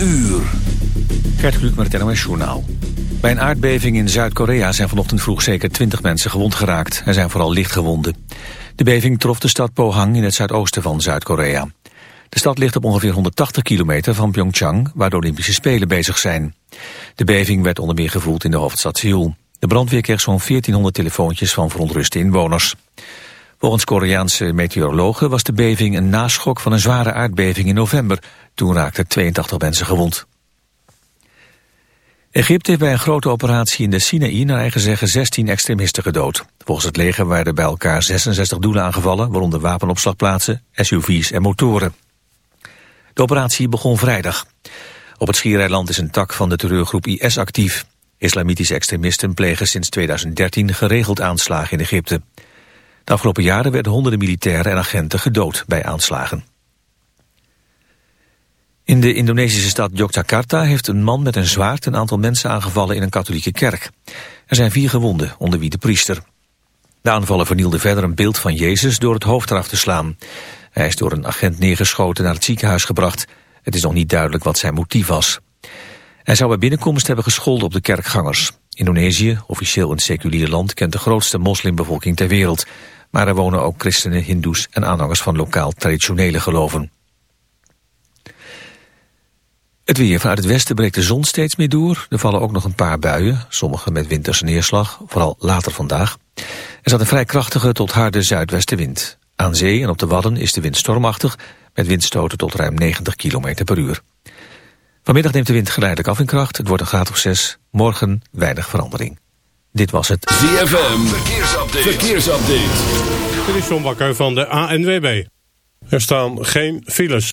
uur. Gert met het NOS Journaal. Bij een aardbeving in Zuid-Korea zijn vanochtend vroeg zeker 20 mensen gewond geraakt. Er zijn vooral lichtgewonden. De beving trof de stad Pohang in het zuidoosten van Zuid-Korea. De stad ligt op ongeveer 180 kilometer van Pyeongchang, waar de Olympische Spelen bezig zijn. De beving werd onder meer gevoeld in de hoofdstad Seoul. De brandweer kreeg zo'n 1400 telefoontjes van verontruste inwoners. Volgens Koreaanse meteorologen was de beving een naschok van een zware aardbeving in november. Toen raakten 82 mensen gewond. Egypte heeft bij een grote operatie in de Sinaï naar eigen zeggen 16 extremisten gedood. Volgens het leger werden bij elkaar 66 doelen aangevallen, waaronder wapenopslagplaatsen, SUV's en motoren. De operatie begon vrijdag. Op het Schiereiland is een tak van de terreurgroep IS actief. Islamitische extremisten plegen sinds 2013 geregeld aanslagen in Egypte. De afgelopen jaren werden honderden militairen en agenten gedood bij aanslagen. In de Indonesische stad Yogyakarta heeft een man met een zwaard een aantal mensen aangevallen in een katholieke kerk. Er zijn vier gewonden, onder wie de priester. De aanvallen vernielden verder een beeld van Jezus door het hoofd eraf te slaan. Hij is door een agent neergeschoten naar het ziekenhuis gebracht. Het is nog niet duidelijk wat zijn motief was. Hij zou bij binnenkomst hebben gescholden op de kerkgangers. Indonesië, officieel een seculier land, kent de grootste moslimbevolking ter wereld. Maar er wonen ook christenen, hindoes en aanhangers van lokaal traditionele geloven. Het weer vanuit het westen breekt de zon steeds meer door. Er vallen ook nog een paar buien, sommige met winterse neerslag, vooral later vandaag. Er zat een vrij krachtige tot harde zuidwestenwind. Aan zee en op de Wadden is de wind stormachtig, met windstoten tot ruim 90 km per uur. Vanmiddag neemt de wind geleidelijk af in kracht, het wordt een graad of 6. Morgen weinig verandering. Dit was het ZFM Verkeersupdate. Verkeersupdate. Dit is John Bakker van de ANWB. Er staan geen files.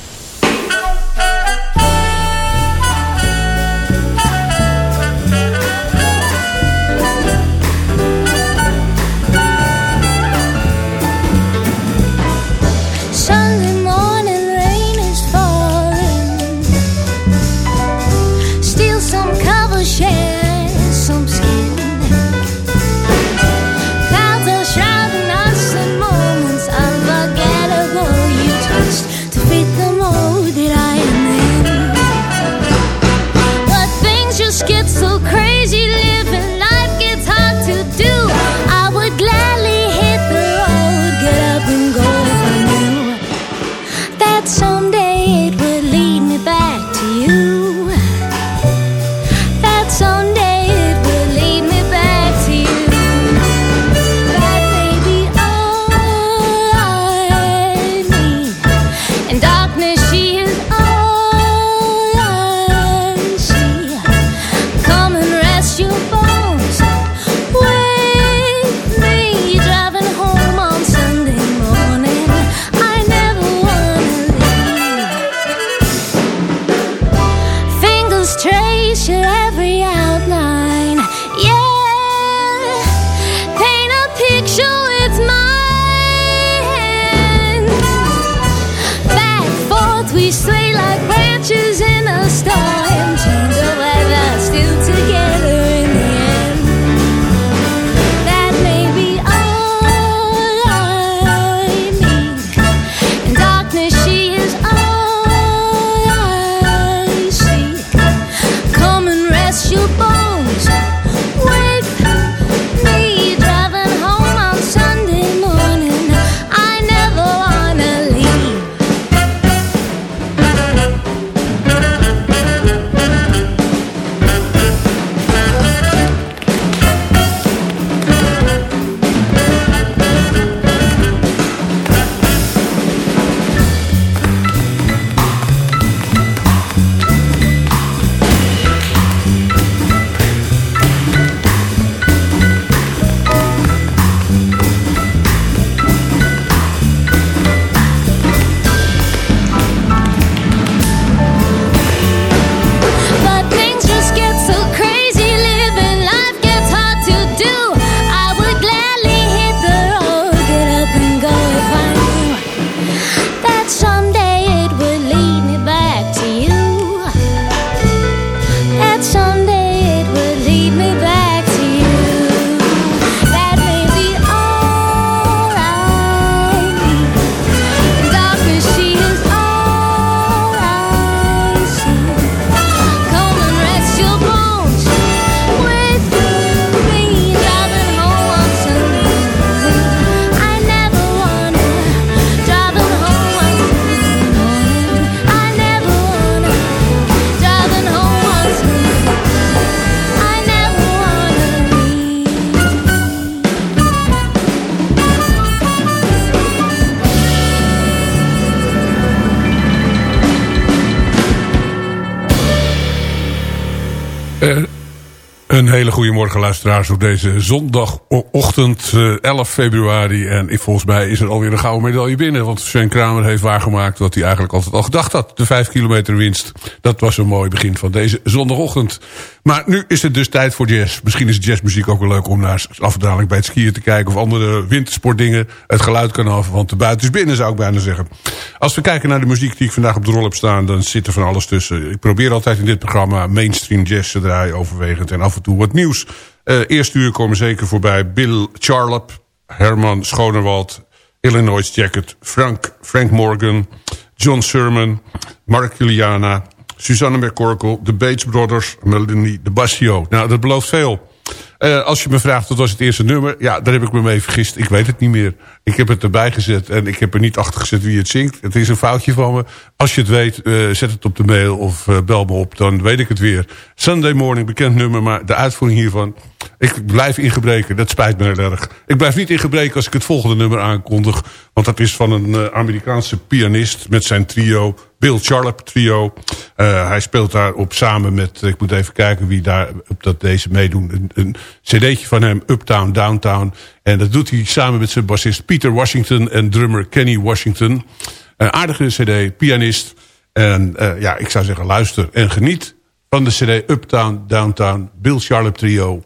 Hele goede morgen luisteraars op deze zondagochtend 11 eh, februari. En volgens mij is er alweer een gouden medaille binnen. Want Sven Kramer heeft waargemaakt wat hij eigenlijk altijd al gedacht had. De 5 kilometer winst. Dat was een mooi begin van deze zondagochtend. Maar nu is het dus tijd voor jazz. Misschien is jazzmuziek ook wel leuk om naar afdaling bij het skiën te kijken... of andere wintersportdingen. Het geluid kan af, want de buiten is binnen zou ik bijna zeggen. Als we kijken naar de muziek die ik vandaag op de rol heb staan... dan zit er van alles tussen. Ik probeer altijd in dit programma mainstream jazz te draaien overwegend... en af en toe wat nieuws. Uh, eerste uur komen zeker voorbij Bill Charlap, Herman Schonerwald... Illinois Jacket, Frank, Frank Morgan, John Sermon, Mark Juliana... Susanne McCorkle, de Bates Brothers, Melanie de Bassio. Nou, dat belooft veel. Uh, als je me vraagt, wat was het eerste nummer? Ja, daar heb ik me mee vergist. Ik weet het niet meer. Ik heb het erbij gezet en ik heb er niet achter gezet wie het zingt. Het is een foutje van me. Als je het weet, uh, zet het op de mail of uh, bel me op. Dan weet ik het weer. Sunday Morning, bekend nummer, maar de uitvoering hiervan... Ik blijf in gebreken, dat spijt me heel erg. Ik blijf niet in gebreken als ik het volgende nummer aankondig. Want dat is van een Amerikaanse pianist met zijn trio... Bill Charlap trio. Hij speelt daar op samen met, ik moet even kijken wie daar op dat deze meedoen. Een cd'tje van hem, Uptown, Downtown. En dat doet hij samen met zijn bassist Peter Washington en drummer Kenny Washington. Een aardige cd, pianist. En uh, ja, ik zou zeggen luister en geniet van de cd Uptown, Downtown, Bill Charlap trio.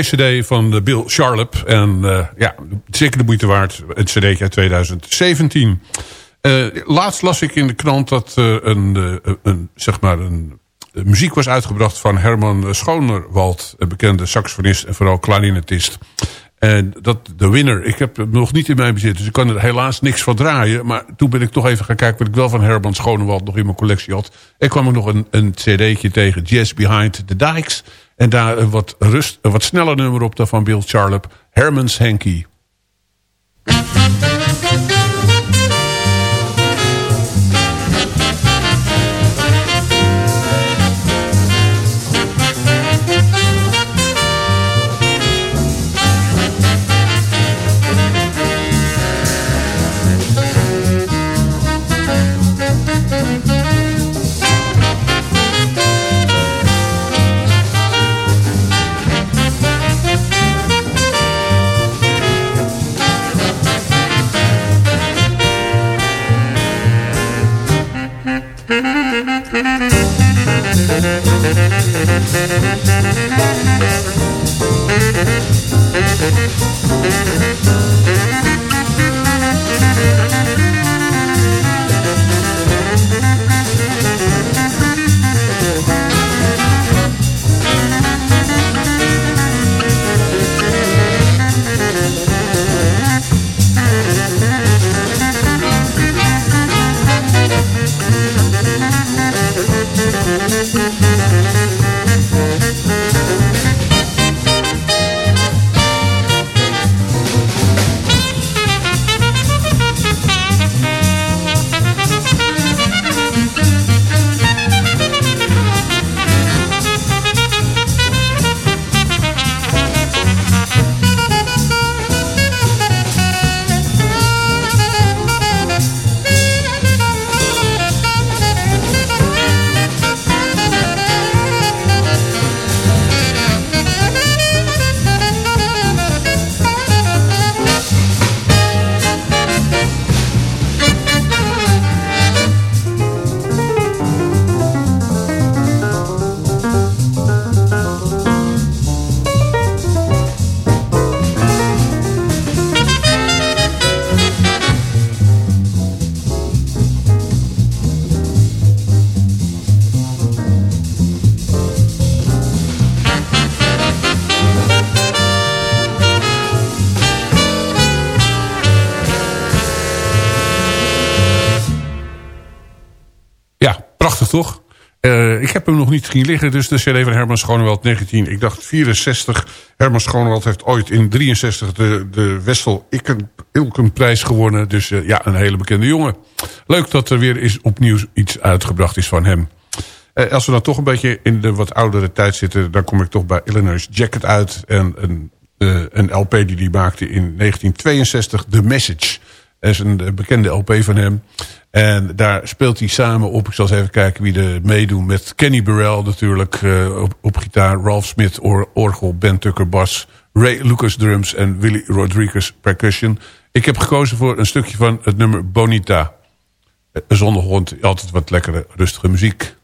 Cd van uh, Bill Charlap. En uh, ja, zeker de moeite waard. Het cd uit 2017. Uh, laatst las ik in de krant dat een, een, zeg maar een muziek was uitgebracht van Herman Schonerwald. Een bekende saxofonist en vooral klarinetist. En dat, de winner, ik heb hem nog niet in mijn bezit. Dus ik kan er helaas niks van draaien. Maar toen ben ik toch even gaan kijken wat ik wel van Herman Schonewald nog in mijn collectie had. Ik kwam er nog een, een cd'tje tegen, Jazz Behind the Dikes. En daar een wat, rust, een wat sneller nummer op dan van Bill Charlap, Herman's Hanky. Zien liggen, dus de CD van Herman Schonewald 19, ik dacht 64. Herman Schonewald heeft ooit in 63 de, de Wessel Ilkenprijs gewonnen. Dus uh, ja, een hele bekende jongen. Leuk dat er weer eens opnieuw iets uitgebracht is van hem. Uh, als we dan toch een beetje in de wat oudere tijd zitten... dan kom ik toch bij Illinois Jacket uit. En een, een LP die hij maakte in 1962, The Message. Dat is een bekende LP van hem. En daar speelt hij samen op. Ik zal eens even kijken wie er meedoen. Met Kenny Burrell natuurlijk uh, op, op, gitaar. Ralph Smith or, orgel. Ben Tucker bas. Ray Lucas drums. En Willy Rodriguez percussion. Ik heb gekozen voor een stukje van het nummer Bonita. Een zondagond. Altijd wat lekkere rustige muziek.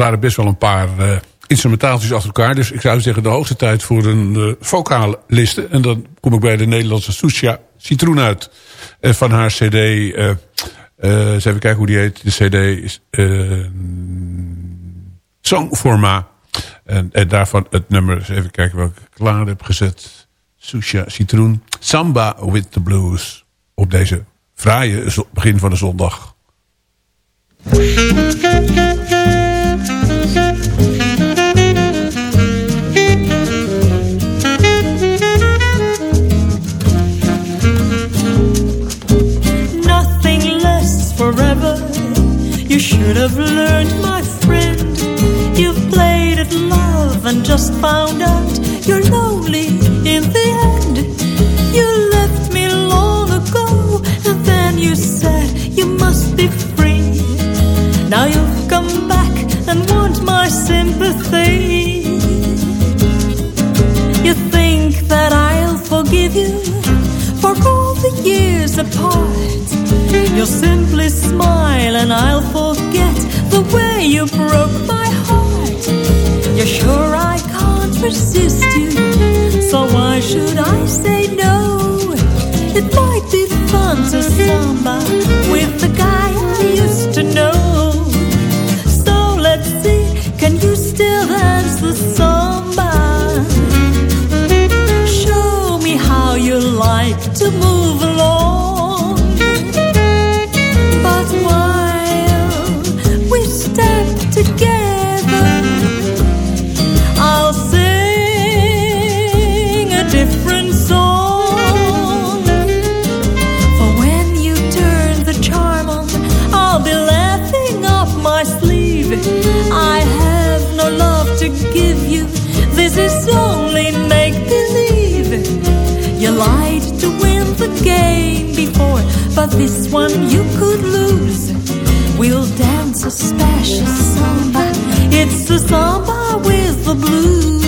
Waren best wel een paar uh, instrumentaaltjes achter elkaar. Dus ik zou zeggen de hoogste tijd voor een uh, vocale. En dan kom ik bij de Nederlandse Susha Citroen uit. Uh, van haar cd... Even kijken hoe die heet. De cd is... Songforma. En, en daarvan het nummer... Even kijken welke ik klaar heb gezet. Susha Citroen. Samba with the Blues. Op deze fraaie begin van de zondag. Should have learned, my friend. You've played at love and just found out you're lonely in the end. You left me long ago, and then you said you must be free. Now you've come back and want my sympathy. You think that I'll forgive you for the years apart. You'll simply smile and I'll forget the way you broke my heart. You're sure I can't resist you, so why should I say no? It might be fun to samba with the guy to move along. But while we step together, I'll sing a different song. For when you turn the charm on, I'll be laughing my sleeve. I have no love to give you. This is only but this one you could lose. We'll dance a special samba. It's the samba with the blues.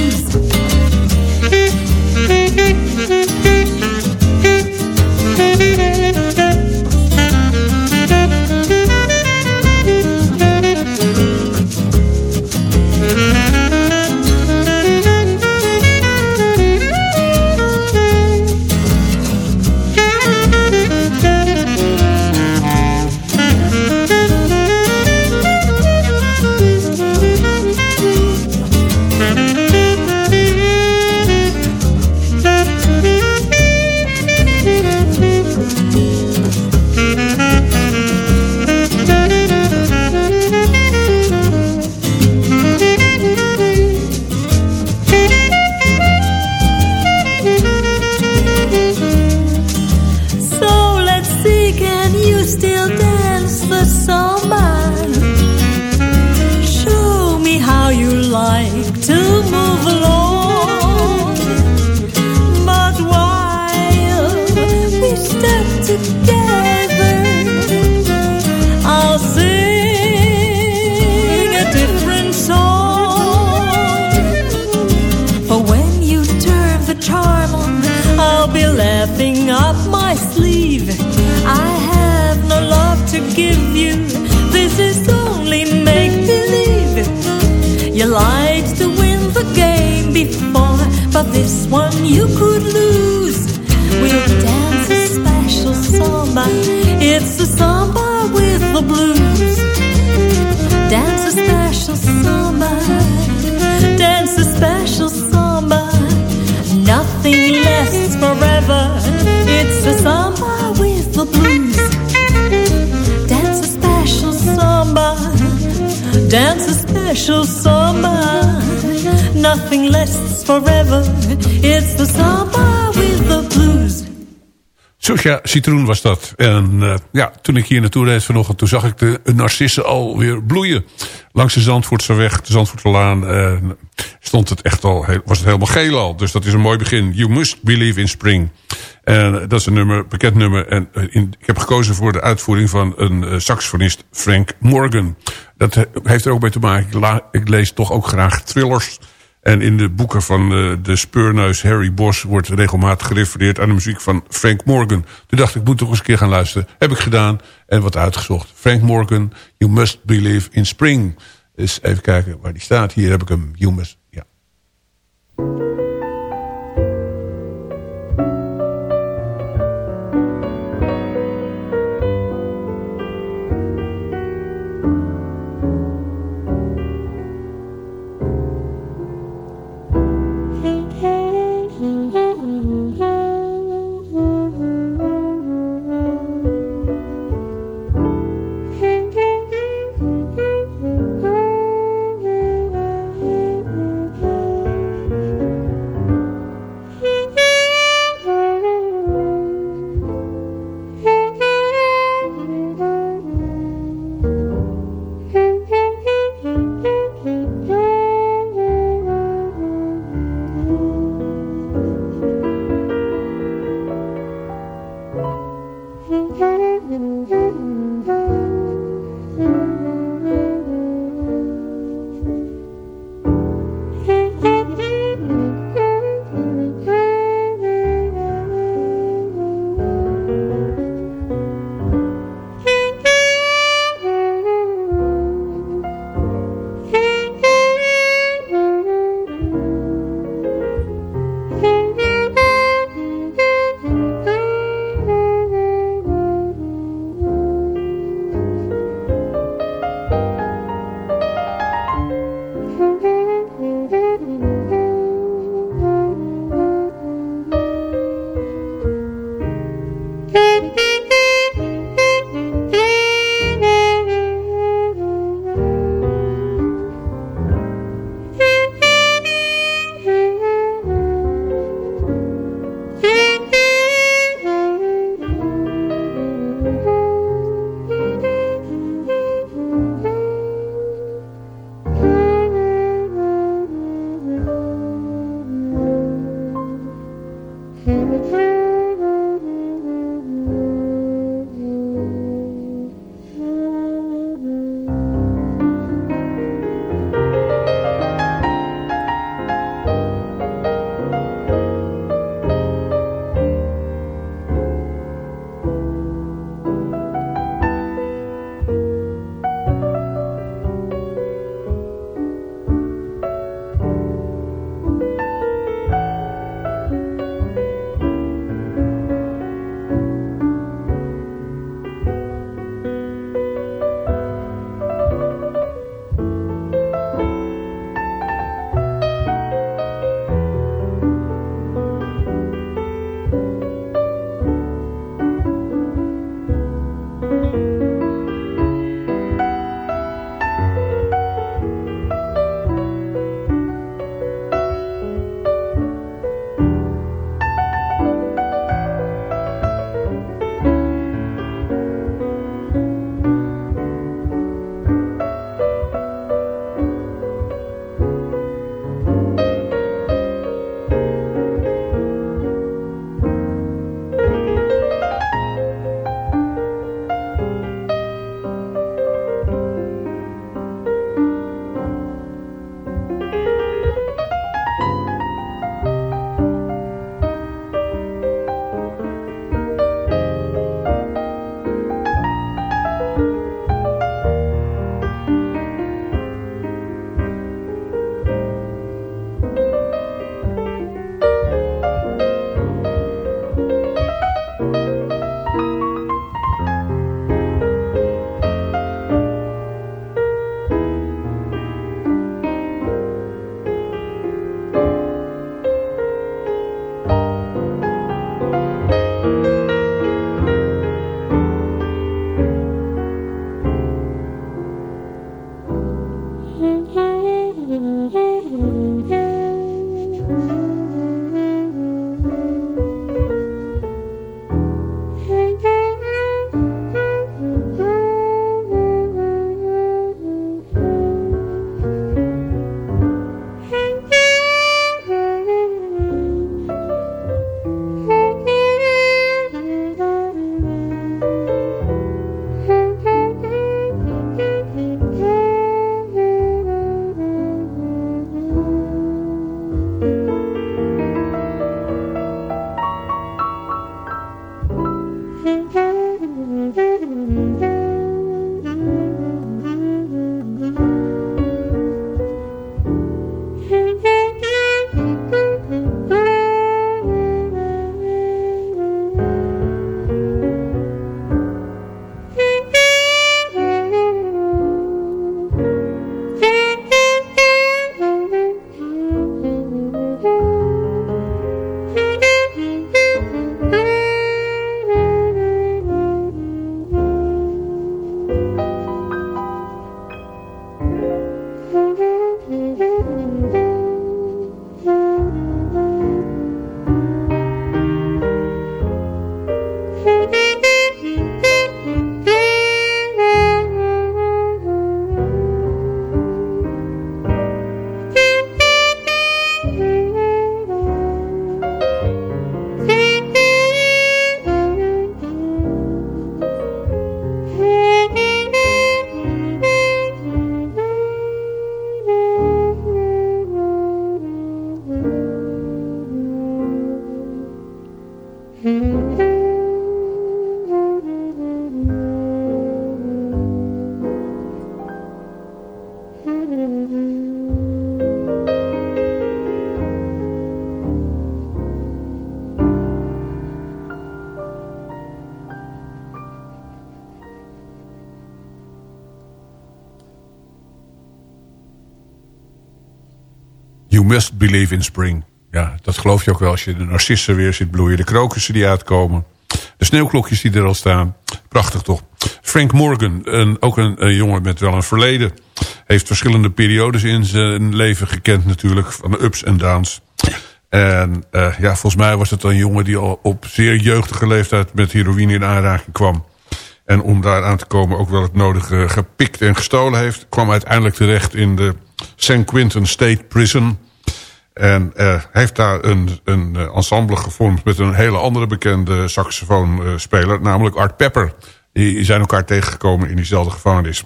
Dance a special samba. Nothing lasts forever. It's the samba with the blues. Susha Citroen was dat. En uh, ja, toen ik hier naartoe reed vanochtend... toen zag ik de narcissen alweer bloeien. Langs de Zandvoortse weg, de Zandvoortselaan... Uh, stond het echt al, was het helemaal geel al. Dus dat is een mooi begin. You must believe in spring. En dat is een nummer, bekend nummer. En in, ik heb gekozen voor de uitvoering van een saxofonist Frank Morgan. Dat heeft er ook mee te maken. Ik, lees toch ook graag thrillers... En in de boeken van uh, de speurneus Harry Bos... wordt regelmatig gerefereerd aan de muziek van Frank Morgan. Toen dacht ik, ik moet toch eens een keer gaan luisteren. Heb ik gedaan en wat uitgezocht. Frank Morgan, You Must Believe in Spring. Dus even kijken waar die staat. Hier heb ik hem, Humus. Ja. Must believe in spring. Ja, dat geloof je ook wel als je de narcissen weer ziet bloeien. De krokussen die uitkomen. De sneeuwklokjes die er al staan. Prachtig toch. Frank Morgan, een, ook een, jongen met wel een verleden. Heeft verschillende periodes in zijn leven gekend natuurlijk. Van ups en downs. En uh, ja, volgens mij was het een jongen die al op zeer jeugdige leeftijd met heroïne in aanraking kwam. En om daar aan te komen ook wel het nodige gepikt en gestolen heeft. Kwam uiteindelijk terecht in de St. Quentin State Prison. En uh, heeft daar een, een ensemble gevormd met een hele andere bekende saxofoonspeler. Namelijk Art Pepper. Die zijn elkaar tegengekomen in diezelfde gevangenis.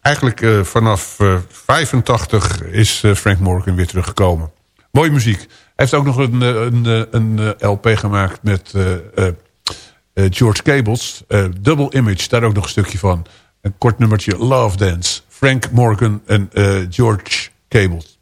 Eigenlijk uh, vanaf uh, 85 is Frank Morgan weer teruggekomen. Mooie muziek. Hij heeft ook nog een, een, een, LP gemaakt met George Cables. Double Image, daar ook nog een stukje van. Een kort nummertje Love Dance. Frank Morgan en George Cables.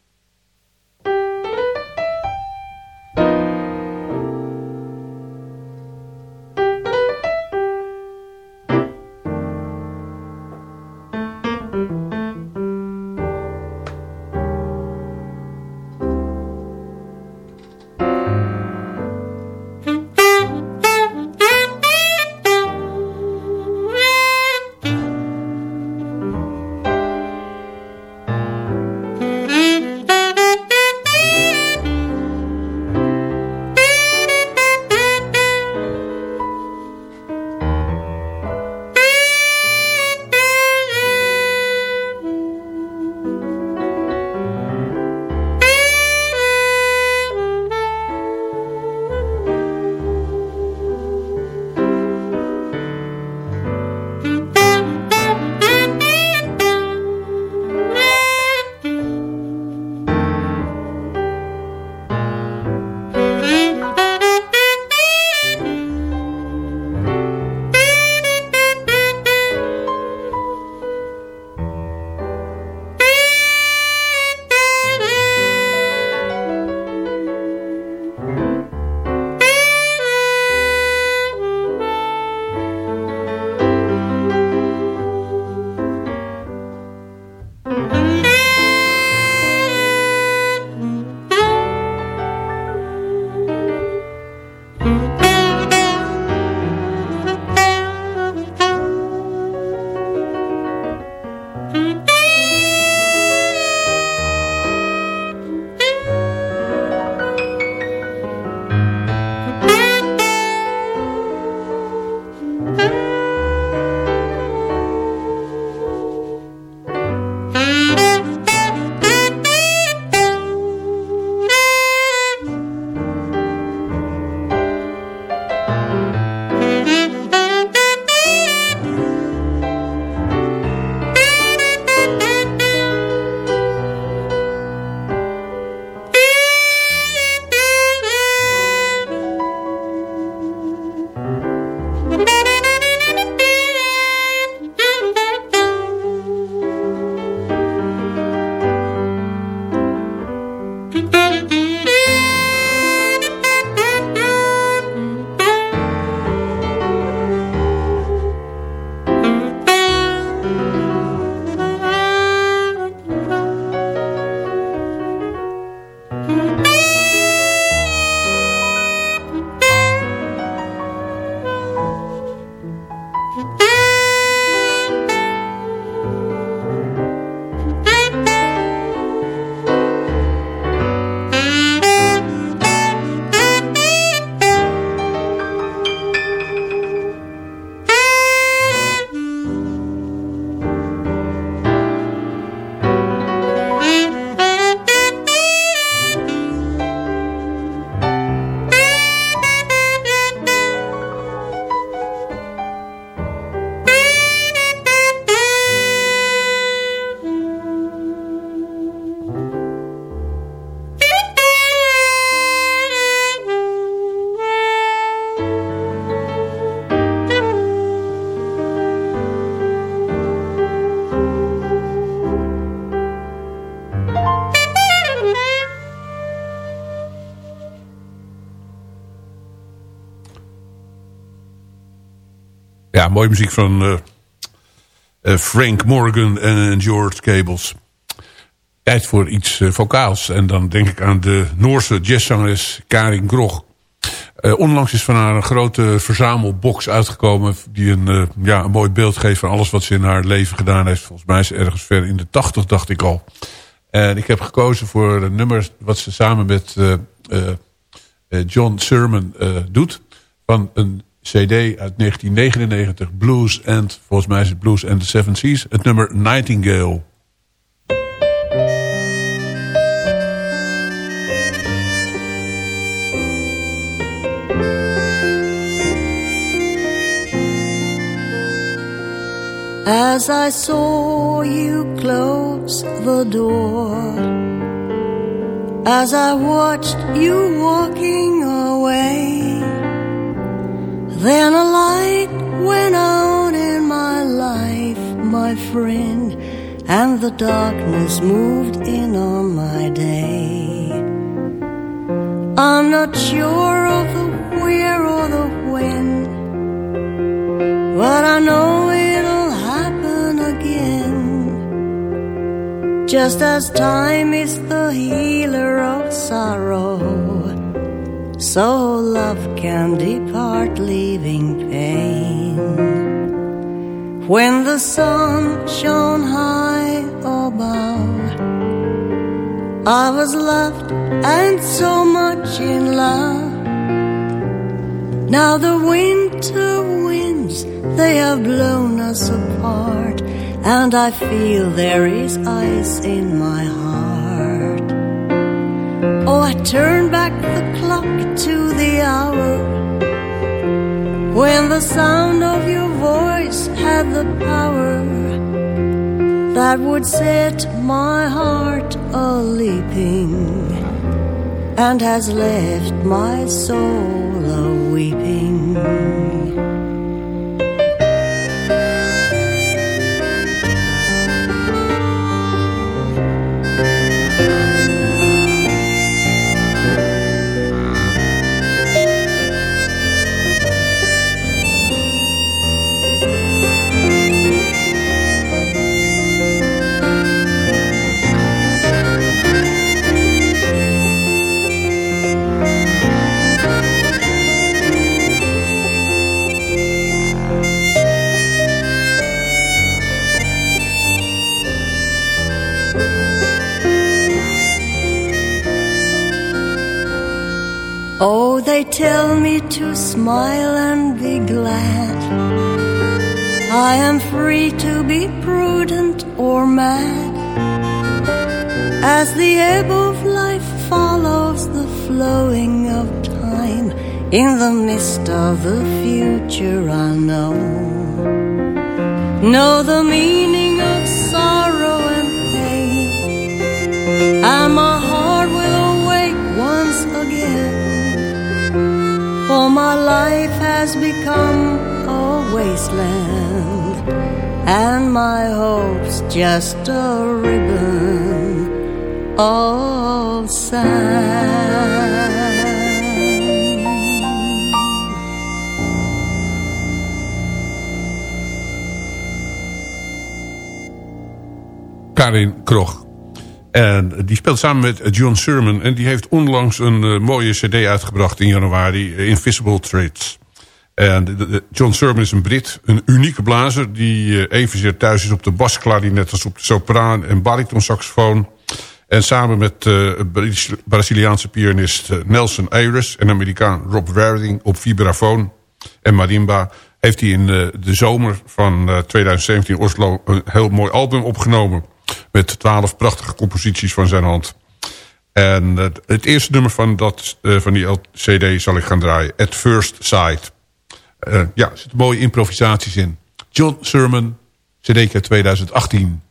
Mooie muziek van eh, eh, Frank Morgan en George Cables. Tijd voor iets uh, vocaals. En dan denk ik aan de Noorse jazzzangeres Karin Grog. Onlangs is van haar een grote verzamelbox uitgekomen... die een, ja, een mooi beeld geeft van alles wat ze in haar leven gedaan heeft. Volgens mij is ze ergens ver in de tachtig, dacht ik al. En ik heb gekozen voor een nummer wat ze samen met John Sermon doet. Van een cd uit 1999, Blues and, volgens mij is het Blues and the Seven Seas, het nummer Nightingale. As I saw you close the door As I watched you walking away Then a light went out in my life, my friend, and the darkness moved in on my day. I'm not sure of the where or the when, but I know it'll happen again. Just as time is the healer of sorrow so love can depart leaving pain. When the sun shone high above, I was loved and so much in love. Now the winter winds, they have blown us apart, and I feel there is ice in my heart. I turn back the clock to the hour when the sound of your voice had the power that would set my heart a leaping and has left my soul a weeping. Tell me to smile and be glad. I am free to be prudent or mad. As the ebb of life follows the flowing of time, in the mist of the future I know. Know the meaning my life has become a wasteland, and my hopes just a ribbon of sand. Karin Krog. En die speelt samen met John Sermon. En die heeft onlangs een uh, mooie cd uitgebracht in januari. Uh, Invisible Traits. En John Sermon is een Brit. Een unieke blazer. Die uh, evenzeer thuis is op de basklarinet als op de sopraan en baritonsaxofoon. En samen met Braziliaanse pianist Nelson Ayres en Amerikaan Rob Waring op vibrafoon en marimba heeft hij in de zomer van 2017 in Oslo een heel mooi album opgenomen. Met twaalf prachtige composities van zijn hand. En het, het eerste nummer van, dat, uh, van die cd zal ik gaan draaien. At First Sight. Uh, ja, er zitten mooie improvisaties in. John Sermon, cd 2018.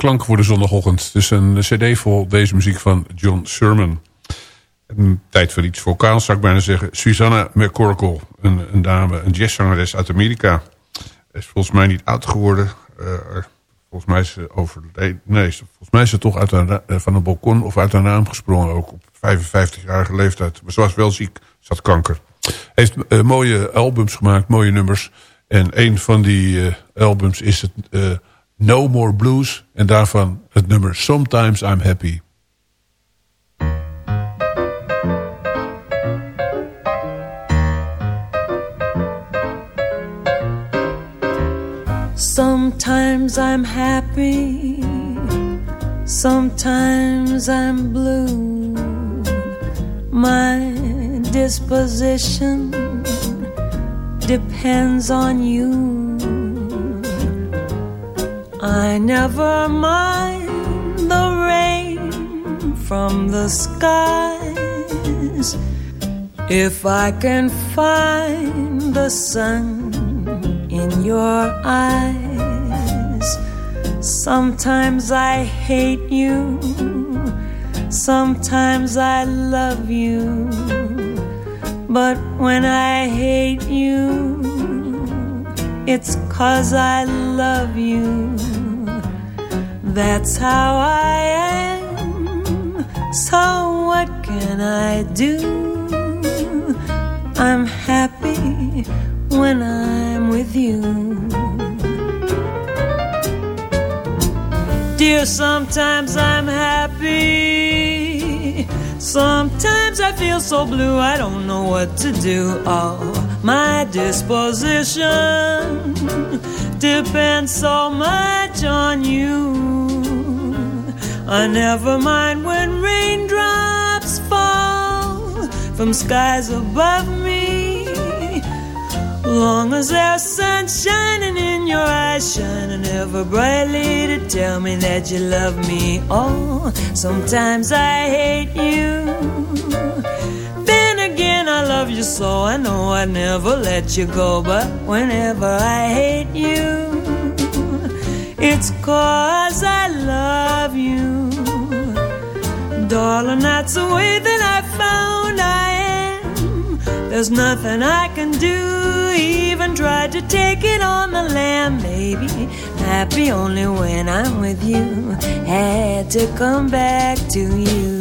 En klanken voor de zondagochtend. Dus een cd vol deze muziek van John Sherman. Een tijd voor iets vocaals zou ik bijna zeggen. Susanna McCorkle, een, een dame, een jazzzangeres uit Amerika. Is volgens mij niet oud geworden. Uh, volgens mij is ze overleden. Nee, volgens mij is ze toch uit een, van een balkon of uit een raam gesprongen. Ook op 55-jarige leeftijd. Maar ze was wel ziek, ze had kanker. Heeft uh, mooie albums gemaakt, mooie nummers. En een van die albums is het No More Blues. En daarvan het nummer Sometimes I'm Happy. Sometimes I'm happy, sometimes I'm blue. My disposition depends on you. I never mind the rain from the skies if I can find the sun in your eyes. Sometimes I hate you, sometimes I love you. But when I hate you, it's cause I love you. That's how I am. So what can I do? I'm happy when I'm with you. Dear, sometimes I'm happy. Sometimes I feel so blue, I don't know what to do. Oh, my disposition depends so much on you. I never mind when raindrops fall from skies above me. Long as there's sun shining in your eyes, shining ever brightly to tell me that you love me. Oh, sometimes I hate you. Love you so. I know I never let you go, but whenever I hate you, it's cause I love you. Darling, that's the way that I found I am. There's nothing I can do even tried to take it on the lamb, baby. Happy only when I'm with you. Had to come back to you.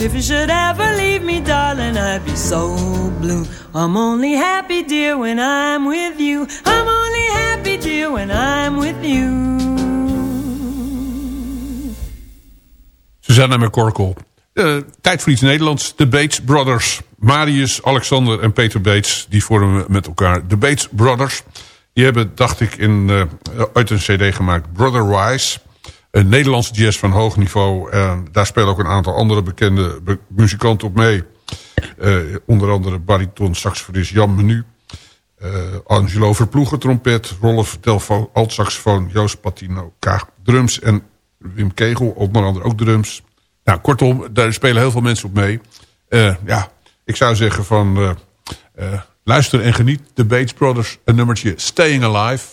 If you should ever leave me, darling, I'd be so blue. I'm only happy, dear, when I'm with you. I'm only happy, dear, when I'm with you. Susanna McCorkle. Uh, tijd voor iets Nederlands. De Bates Brothers. Marius, Alexander en Peter Bates. Die vormen met elkaar de Bates Brothers. Die hebben, dacht ik, in, uh, uit een cd gemaakt. Brother Wise. Een Nederlandse jazz van hoog niveau. En daar spelen ook een aantal andere bekende muzikanten op mee. Uh, onder andere bariton saxofonist Jan Menu. Uh, Angelo Verploegen trompet. Rolf Delvo altsaxofoon. Joost Patino Kaag drums. En Wim Kegel onder andere ook drums. Nou, kortom, daar spelen heel veel mensen op mee. Ja, ik zou zeggen van... luister en geniet. De Bates Brothers, een nummertje Staying Alive...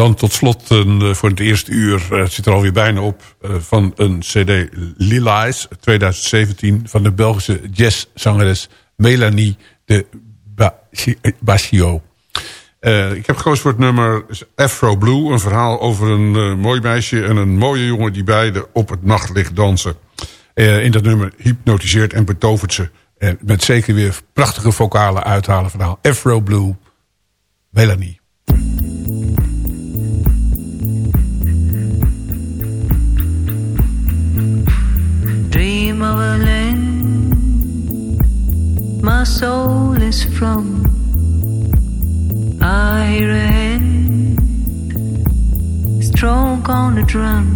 Dan tot slot eh, voor het eerste uur, eh, het zit er alweer bijna op... eh, van een cd Lilies 2017 van de Belgische jazzzangeres Melanie de Ba- Basio. Ik heb gekozen voor het nummer Afro Blue. Een verhaal over een mooi meisje en een mooie jongen... die beide op het nachtlicht dansen. In dat nummer hypnotiseert en betovert ze. Met zeker weer prachtige vocale uithalen verhaal. Afro Blue, Melanie. A land my soul is from. I hear a hand stroke on the drum,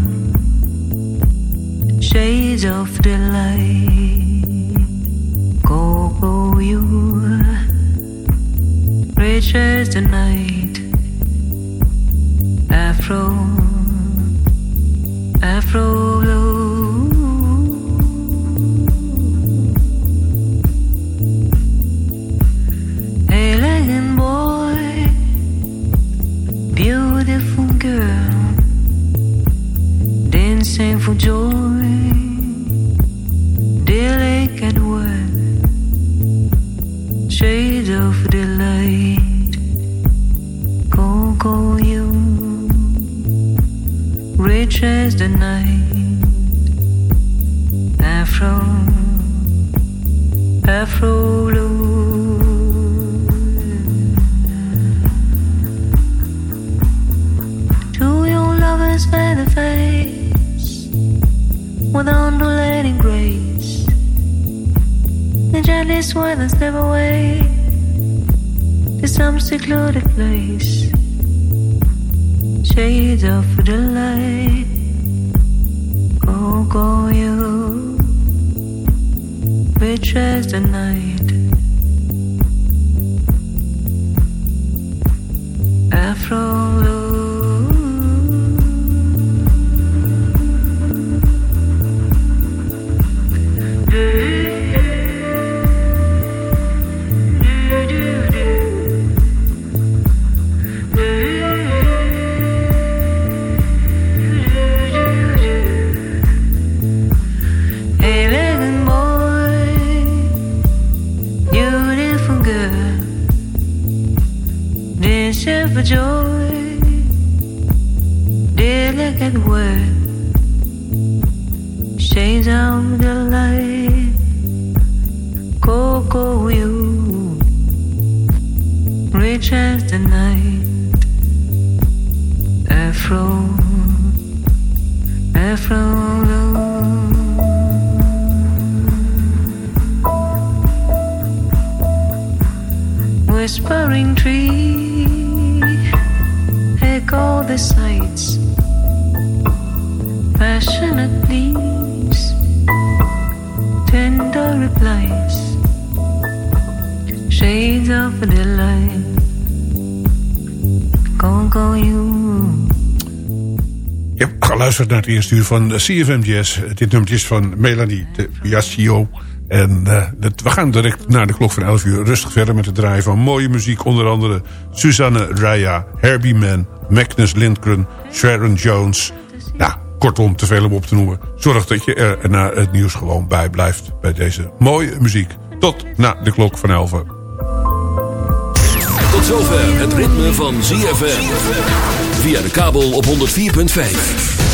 shades of delight. Go, go, you, rich as the night. Afro, Afro blue. Beautiful girl, dancing for joy, delicate word, shades of delight. Go, you, rich as the night, Afro, Afro This least one and step away to some secluded place. Shades of delight. light. Oh, go you. Betrays the night. Afro. Het eerste uur van CFM Jazz. Dit nummertje is van Melanie de Biasio. En eh, we gaan direct naar de klok van 11 uur rustig verder met het draaien van mooie muziek. Onder andere Susanne Raya, Herbie Mann, Magnus Lindgren, Sharon Jones. Nou, kortom, te veel om op te noemen. Zorg dat je er na het nieuws gewoon bij blijft bij deze mooie muziek. Tot na de klok van 11 uur. Tot zover het ritme van ZFM. Via de kabel op 104.5.